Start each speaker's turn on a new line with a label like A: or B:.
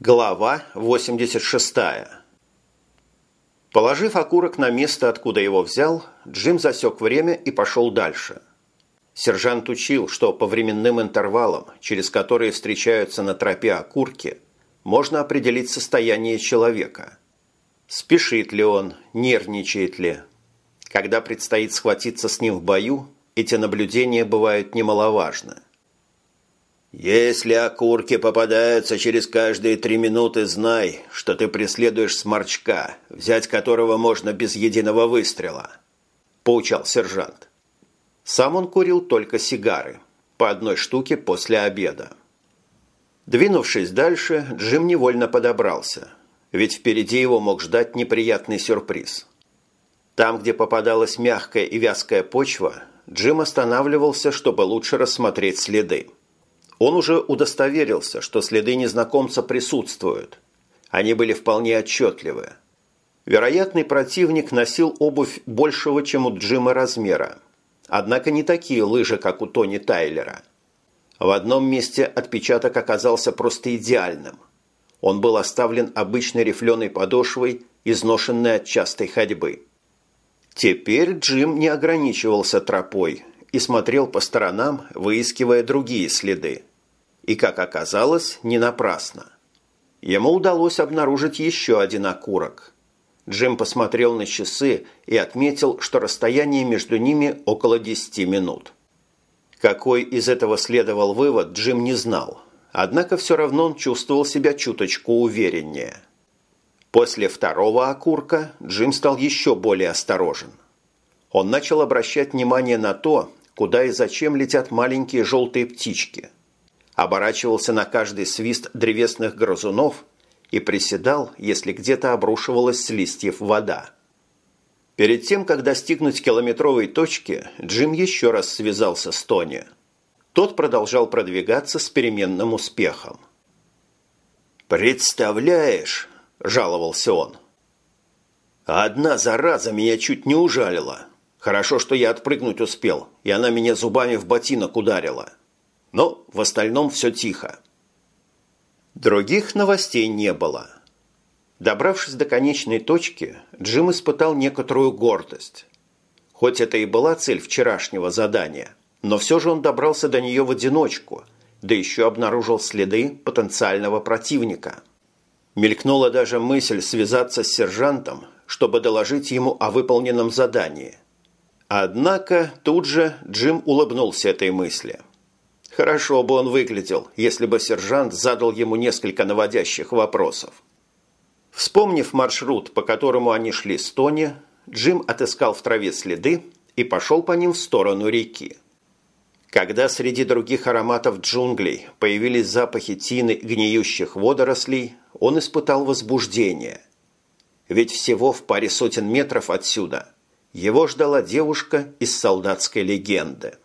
A: Глава 86. Положив окурок на место, откуда его взял, Джим засек время и пошел дальше. Сержант учил, что по временным интервалам, через которые встречаются на тропе окурки, можно определить состояние человека. Спешит ли он, нервничает ли. Когда предстоит схватиться с ним в бою, эти наблюдения бывают немаловажны.
B: «Если окурки попадаются через каждые три минуты, знай, что ты преследуешь сморчка, взять которого можно без единого выстрела», – поучал сержант.
A: Сам он курил только сигары, по одной штуке после обеда. Двинувшись дальше, Джим невольно подобрался, ведь впереди его мог ждать неприятный сюрприз. Там, где попадалась мягкая и вязкая почва, Джим останавливался, чтобы лучше рассмотреть следы. Он уже удостоверился, что следы незнакомца присутствуют. Они были вполне отчетливы. Вероятный противник носил обувь большего, чем у Джима размера. Однако не такие лыжи, как у Тони Тайлера. В одном месте отпечаток оказался просто идеальным. Он был оставлен обычной рифленой подошвой, изношенной от частой ходьбы. Теперь Джим не ограничивался тропой и смотрел по сторонам, выискивая другие следы. И, как оказалось, не напрасно. Ему удалось обнаружить еще один окурок. Джим посмотрел на часы и отметил, что расстояние между ними около 10 минут. Какой из этого следовал вывод, Джим не знал. Однако все равно он чувствовал себя чуточку увереннее. После второго окурка Джим стал еще более осторожен. Он начал обращать внимание на то, куда и зачем летят маленькие желтые птички – оборачивался на каждый свист древесных грызунов и приседал, если где-то обрушивалась с листьев вода. Перед тем, как достигнуть километровой точки, Джим еще раз связался с Тони. Тот продолжал продвигаться с переменным успехом.
B: «Представляешь!» – жаловался он. «Одна зараза меня чуть не ужалила. Хорошо, что я отпрыгнуть успел, и она меня зубами в ботинок ударила» но в остальном все тихо.
A: Других новостей не было. Добравшись до конечной точки, Джим испытал некоторую гордость. Хоть это и была цель вчерашнего задания, но все же он добрался до нее в одиночку, да еще обнаружил следы потенциального противника. Мелькнула даже мысль связаться с сержантом, чтобы доложить ему о выполненном задании. Однако тут же Джим улыбнулся этой мысли – Хорошо бы он выглядел, если бы сержант задал ему несколько наводящих вопросов. Вспомнив маршрут, по которому они шли с Тони, Джим отыскал в траве следы и пошел по ним в сторону реки. Когда среди других ароматов джунглей появились запахи тины гниющих водорослей, он испытал возбуждение. Ведь всего в паре сотен метров отсюда его ждала девушка из солдатской легенды.